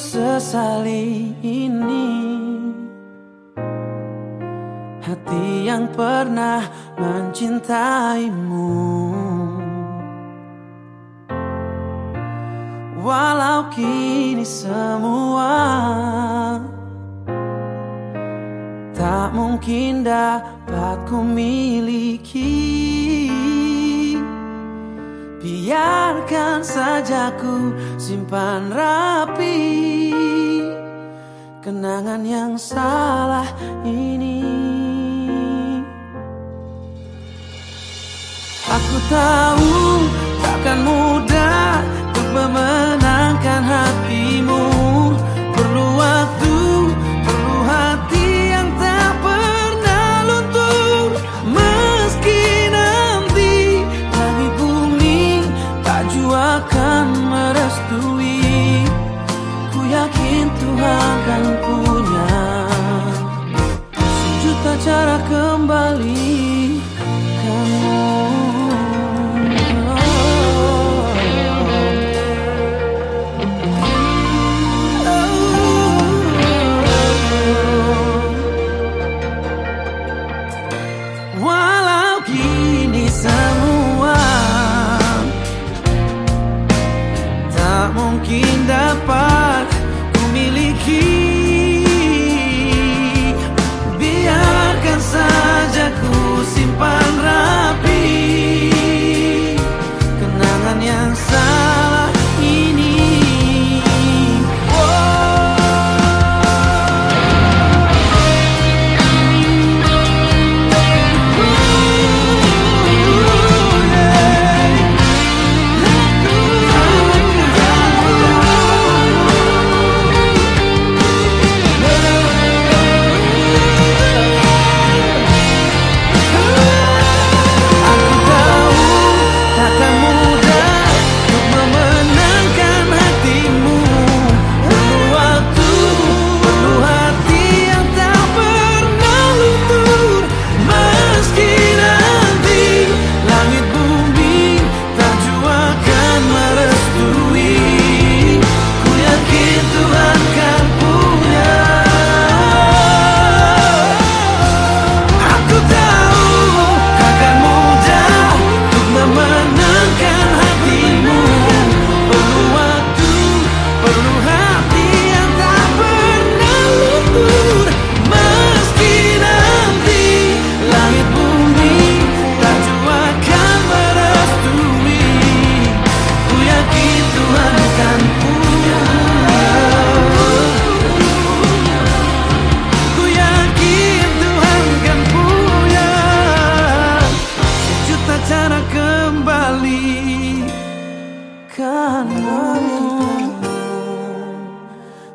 sesali ini. Hati yang pernah mencintaimu. Walau kini semua Tak mungkin dapat ku miliki Biarkan saja ku simpan rapi Kenangan yang salah ini. Aku tahu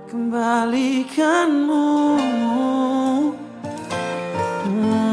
kembalikanmu. Hmm.